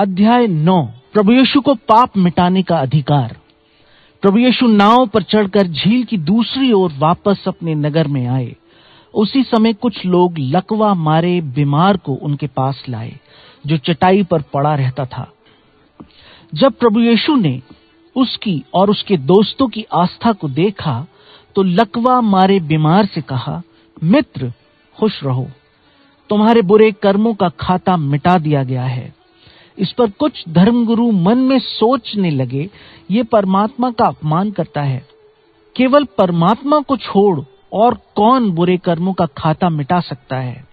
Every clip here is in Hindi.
अध्याय नौ, प्रभु यीशु को पाप मिटाने का अधिकार। प्रभु यीशु नाव पर चढ़कर झील की दूसरी ओर वापस अपने नगर में आए। उसी समय कुछ लोग लकवा मारे बीमार को उनके पास लाए, जो चटाई पर पड़ा रहता था। जब प्रभु यीशु ने उसकी और उसके दोस्तों की आस्था को देखा तो लकवा मारे बीमार से कहा, मित्र, खुश रहो। तुम्हारे बुरे कर्मों का खाता मिटा दिया गया है। इस पर कुछ धर्मगुरु मन में सोचने लगे, ये परमात्मा का अपमान करता है। केवल परमात्मा को छोड़ और कौन बुरे कर्मों का खाता मिटा सकता है?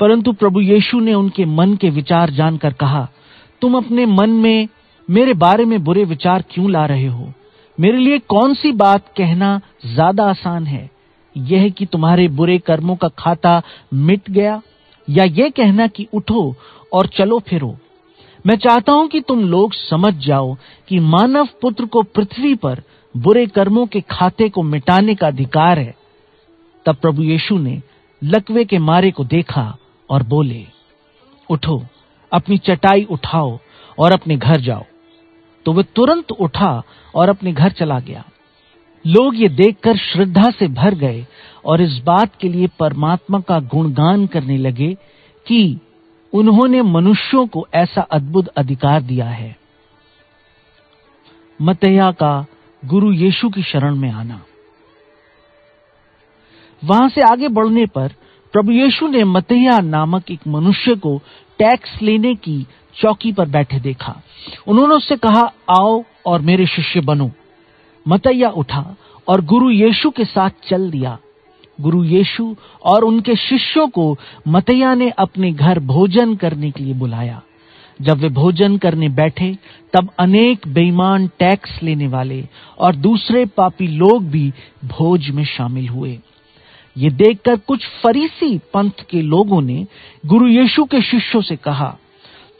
परंतु प्रभु यीशु ने उनके मन के विचार जानकर कहा, तुम अपने मन में मेरे बारे में बुरे विचार क्यों ला रहे हो? मेरे लिए कौन सी बात कहना ज़्यादा आसान है? यह कि तुम्हारे बुरे कर्मों का खाता मिट गया, या यह कहना कि उठो और चलो फिरो मैं चाहता हूँ कि तुम लोग समझ जाओ कि मानव पुत्र को पृथ्वी पर बुरे कर्मों के खाते को मिटाने का अधिकार है। तब प्रभु यीशु ने लकवे के मारे को देखा और बोले, उठो, अपनी चटाई उठाओ और अपने घर जाओ। तो वह तुरंत उठा और अपने घर चला गया। लोग ये देखकर श्रद्धा से भर गए और इस बात के लिए परमात्मा का गुणगान करने लगे कि उन्होंने मनुष्यों को ऐसा अद्भुत अधिकार दिया है। मतया का गुरु यीशु की शरण में आना। वहाँ से आगे बढ़ने पर प्रभु यीशु ने मतैया नामक एक मनुष्य को टैक्स लेने की चौकी पर बैठे देखा। उन्होंने उससे कहा, आओ और मेरे शिष्य बनो। मतैया उठा और गुरु यीशु के साथ चल दिया। गुरु यीशु और उनके शिष्यों को मतैया ने अपने घर भोजन करने के लिए बुलाया। जब वे भोजन करने बैठे, तब अनेक बेईमान टैक्स लेने वाले और दूसरे पापी लोग भी भोज में शामिल हुए। ये देखकर कुछ फरीसी पंथ के लोगों ने गुरु यीशु के शिष्यों से कहा,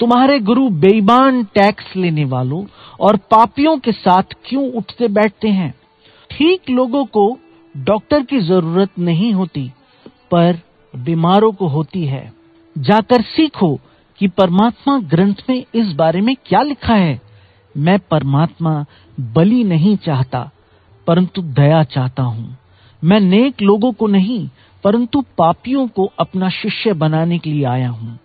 तुम्हारे गुरु बेईमान टैक्स लेने वालों और पापियों के साथ क्यों उठते बैठते हैं? ठीक लोगों को डॉक्टर की ज़रूरत नहीं होती, पर बीमारों को होती है। जाकर सीखो कि परमात्मा ग्रंथ में इस बारे में क्या लिखा है। मैं परमात्मा बलि नहीं चाहता, परंतु दया चाहता हूँ। मैं नेक लोगों को नहीं, परंतु पापियों को अपना शिष्य बनाने के लिए आया हूँ।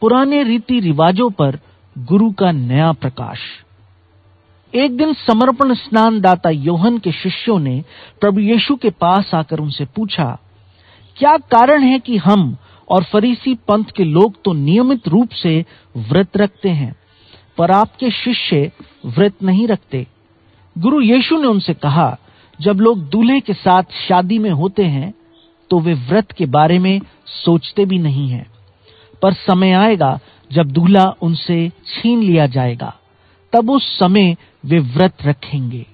पुराने रीति रिवाजों पर गुरु का नया प्रकाश। एक दिन समर्पण स्नान दाता योहन के शिष्यों ने प्रभु यीशु के पास आकर उनसे पूछा, क्या कारण है कि हम और फरीसी पंथ के लोग तो नियमित रूप से व्रत रखते हैं, पर आपके शिष्य व्रत नहीं रखते? गुरु यीशु ने उनसे कहा, जब लोग दूल्हे के साथ शादी में होते हैं तो वे व्रत के बारे में सोचते भी नहीं हैं, पर समय आएगा जब दूल्हा उनसे छीन लिया जाएगा। तब उस समय वे व्रत रखेंगे।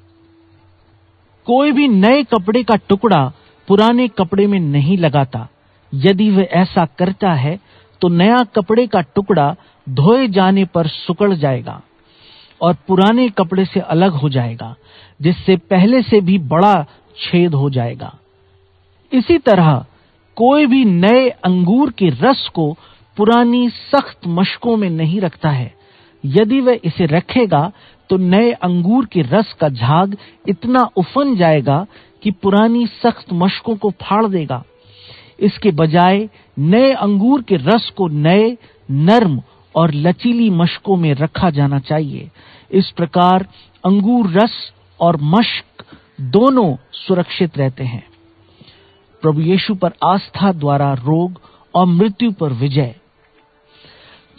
कोई भी नए कपड़े का टुकड़ा पुराने कपड़े में नहीं लगाता। यदि वह ऐसा करता है तो नया कपड़े का टुकड़ा धोए जाने पर सुकड़ जाएगा और पुराने कपड़े से अलग हो जाएगा, जिससे पहले से भी बड़ा छेद हो जाएगा। इसी तरह कोई भी नए अंगूर के रस को पुरानी सख्त मशकों में नहीं रखता है। यदि वह इसे रखेगा तो नए अंगूर के रस का झाग इतना उफन जाएगा कि पुरानी सख्त मशकों को फाड़ देगा। इसके बजाय नए अंगूर के रस को नए, नर्म और लचीली मशकों में रखा जाना चाहिए। इस प्रकार अंगूर रस और मश्क दोनों सुरक्षित रहते हैं। प्रभु यीशु पर आस्था द्वारा रोग और मृत्यु पर विजय।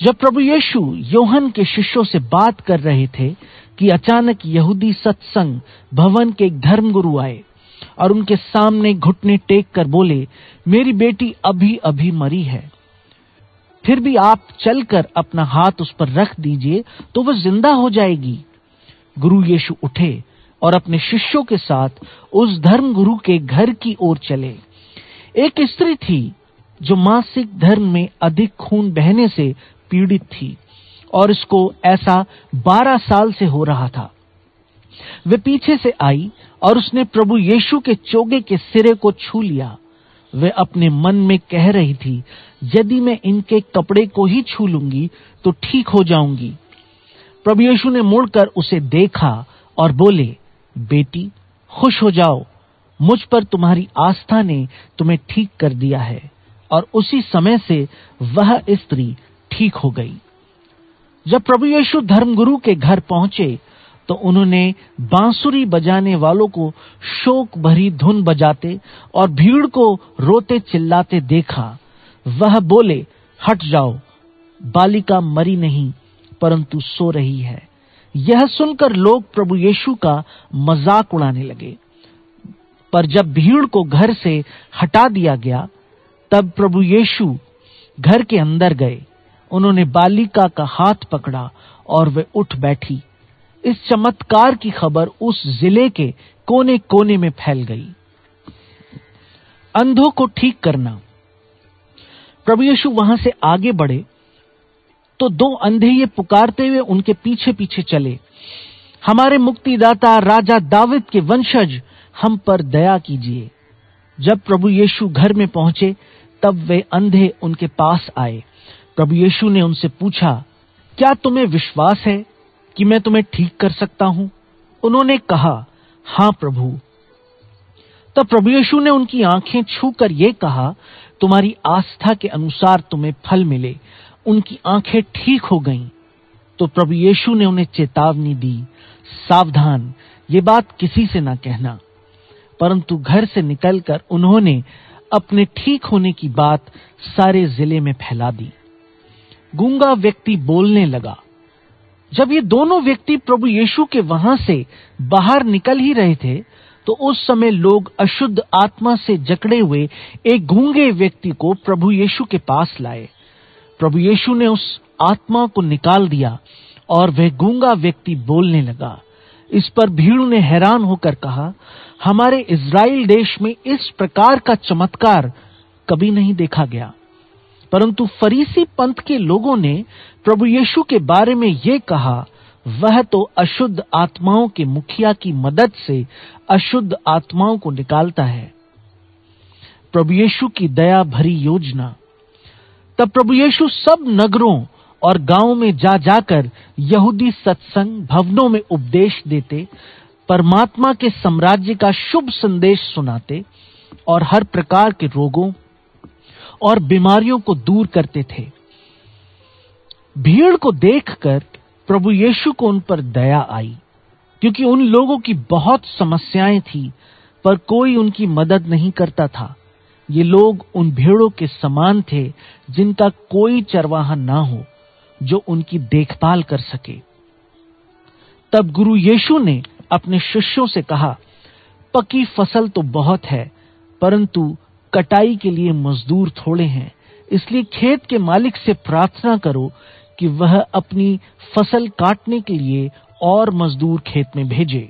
जब प्रभु यीशु योहन के शिष्यों से बात कर रहे थे कि अचानक यहूदी सत्संग भवन के एक धर्मगुरु आए और उनके सामने घुटने टेक कर बोले, मेरी बेटी अभी अभी मरी है। फिर भी आप चलकर अपना हाथ उस पर रख दीजिए तो वह ज़िंदा हो जाएगी। गुरु यीशु उठे और अपने शिष्यों के साथ उस धर्म गुरु के घर की ओर चले। एक स्त्री थी जो मासिक धर्म में अधिक खून बहने से पीड़ित थी और इसको ऐसा बारह साल से हो रहा था। वे पीछे से आई और उसने प्रभु यीशु के चोगे के सिरे को छू लिया। वे अपने मन में कह रही थी, यदि मैं इनके कपड़े को ही छू लूँगी तो ठीक हो जाऊँगी। प्रभु यीशु ने मुड़कर उसे देखा और बोले, बेटी, खुश हो जाओ। मुझ पर तुम्हारी आस्था ने तुम्हें ठीक कर दिया है। और उसी समय से वह स्त्री ठीक हो गई। जब प्रभु यीशु धर्मगुरु के घर पहुँचे तो उन्होंने बांसुरी बजाने वालों को शोक भरी धुन बजाते और भीड़ को रोते चिल्लाते देखा। वह बोले, हट जाओ, बालिका मरी नहीं, परंतु सो रही है। यह सुनकर लोग प्रभु यीशु का मज़ाक उड़ाने लगे। पर जब भीड़ को घर से हटा दिया गया, तब प्रभु यीशु घर के अंदर गए। उन्होंने बालिका का हाथ पकड़ा और वे उठ बैठी। इस चमत्कार की खबर उस ज़िले के कोने कोने में फैल गई। अंधों को ठीक करना। प्रभु यीशु वहाँ से आगे बढ़े तो दो अंधे ये पुकारते हुए उनके पीछे पीछे चले। हमारे मुक्तिदाता राजा दाविद के वंशज हम पर दया कीजिए। जब प्रभु यीशु घर में पहुँचे, तब वे अंधे उनके पास आए। प्रभु यीशु ने उनसे पूछा, क्या तुम्हें विश्वास है कि मैं तुम्हें ठीक कर सकता हूँ? उन्होंने कहा, हाँ, प्रभु। तब प्रभु यीशु ने उनकी आँखें छूकर यह कहा, तुम्हारी आस्था के अनुसार तुम्हें फल मिले। उनकी आँखें ठीक हो गईं। तो प्रभु यीशु ने उन्हें चेतावनी दी, सावधान, ये बात किसी से ना कहना। परंतु घर से निकलकर उन्होंने अपने ठीक होने की बात सारे ज़िले में फैला दी। गूँगा व्यक्ति बोलने लगा। जब ये दोनों व्यक्ति प्रभु यीशु के वहाँ से बाहर निकल ही रहे थे तो उस समय लोग अशुद्ध आत्मा से जकड़े हुए एक गूँगे व्यक्ति को प्रभु यीशु के पास लाए। प्रभु यीशु ने उस आत्मा को निकाल दिया और वह गूँगा व्यक्ति बोलने लगा। इस पर भीड़ ने हैरान होकर कहा, हमारे इज़राइल देश में इस प्रकार का चमत्कार कभी नहीं देखा गया। परंतु फरीसी पंथ के लोगों ने प्रभु यीशु के बारे में ये कहा, वह तो अशुद्ध आत्माओं के मुखिया की मदद से अशुद्ध आत्माओं को निकालता है। प्रभु यीशु की दया भरी योजना। तब प्रभु यीशु सब नगरों और गाँवों में जा जाकर यहूदी सत्संग भवनों में उपदेश देते, परमात्मा के साम्राज्य का शुभ संदेश सुनाते और हर प्रकार के रोगों और बीमारियों को दूर करते थे। भीड़ को देखकर प्रभु यीशु को उन पर दया आई, क्योंकि उन लोगों की बहुत समस्याएँ थी, पर कोई उनकी मदद नहीं करता था। ये लोग उन भीड़ों के समान थे, जिनका कोई चरवाहा ना हो, जो उनकी देखभाल कर सके। तब गुरु यीशु ने अपने शिष्यों से कहा, पकी फ़सल तो बहुत है, परंतु कटाई के लिए मजदूर थोड़े हैं, इसलिए खेत के मालिक से प्रार्थना करो कि वह अपनी फ़सल काटने के लिए और मजदूर खेत में भेजे।